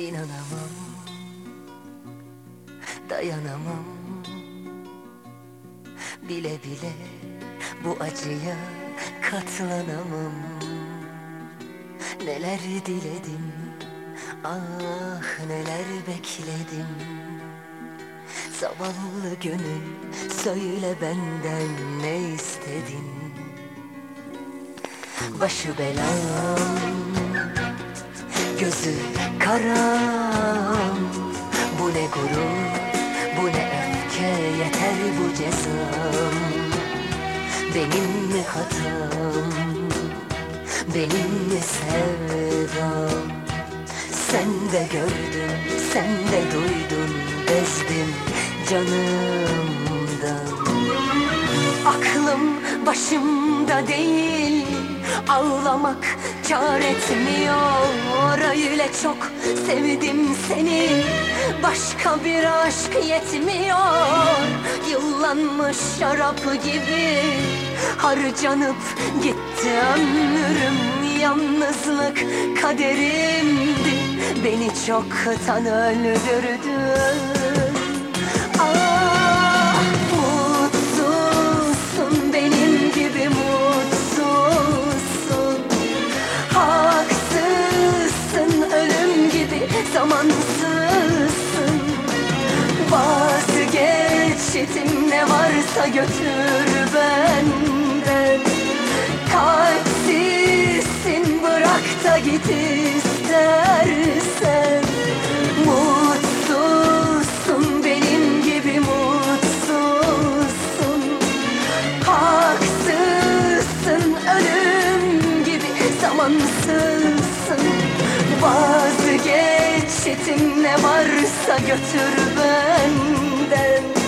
İnanamam. Dayanamam. Bile bile bu acıya katlanamam. Neler diledim Ah neler bekledim. Zavallı gönül söyle benden ne istedin? Başı belam Gözü karam Bu ne gurur Bu ne öfke Yeter bu cezam Benim mi hatam Benim mi sevdam? Sen de gördün Sen de duydun Bezdim canımdan. Aklım başımda değil Ağlamak kar etmiyor. Öyle çok sevdim seni. Başka bir aşk yetmiyor. Yıllanmış şarap gibi Harcanıp gitti ömrüm. Yalnızlık kaderimdi. Beni çoktan öldürdü ne varsa götür benden Kalpsizsin bırak da git istersen. Mutsuzsun benim gibi mutsuzsun. Haksızsın ölüm gibi zamansızsın. Vazgeçtim ne varsa götür benden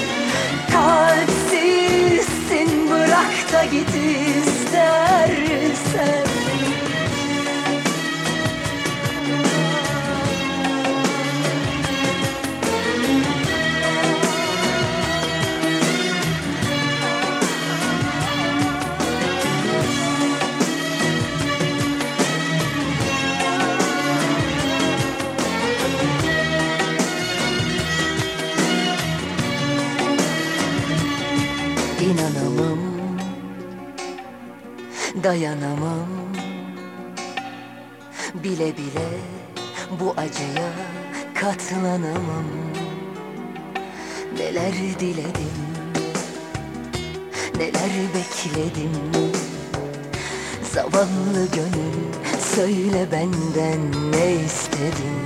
Kalpsizsin bırak da git istersen İnanamam. Dayanamam. Bile bile bu acıya katlanamam. Neler diledim Neler bekledim. Zavallı gönül söyle benden ne istedin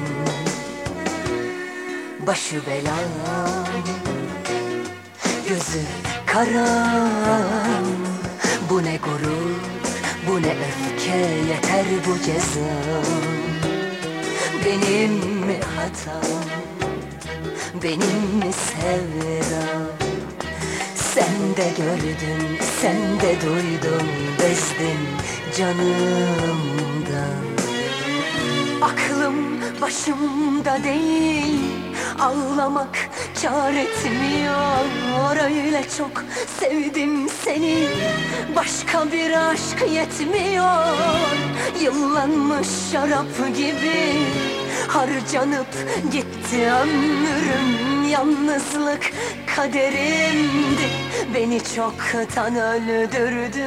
Başı belam Gözü karam Bu ne gurur Bu ne öfke Yeter bu cezam Benim mi hatam Benim mi sevdam? Sen de gördün Sen de duydun Bezdin canımdan. Aklım başımda değil. Ağlamak kar etmiyor. Öyle çok sevdim seni. Başka bir aşk yetmiyor. Yıllanmış şarap gibi Harcanıp gitti ömrüm. Yalnızlık kaderimdi. Beni çoktan öldürdün.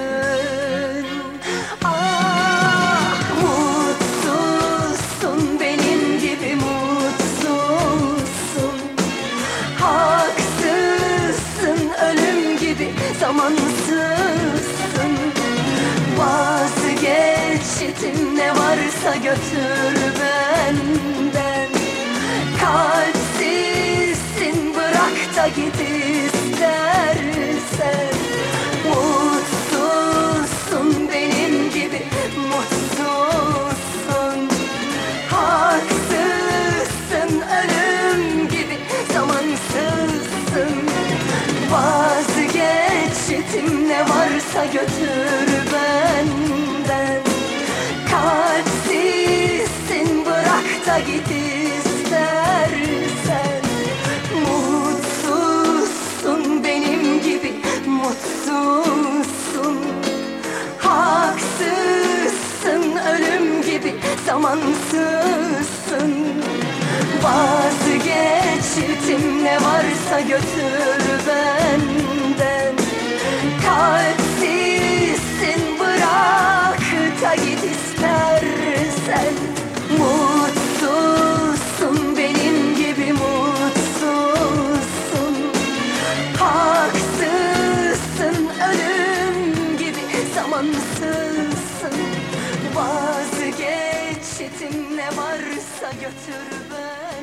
Ah zamansızsın. Vazgeçtim ne varsa götür benden. Kalpsizsin bırak da git istersen. Mutsuzsun benim gibi mutsuzsun. Haksızsın ölüm gibi zamansızsın varsa götür benden. Kalpsizsin bırak da git istersen. Mutsuzsun benim gibi mutsuzsun. Haksızsın ölüm gibi zamansızsın. Vazgeçtim ne varsa götür benden. Ne varsa götür benden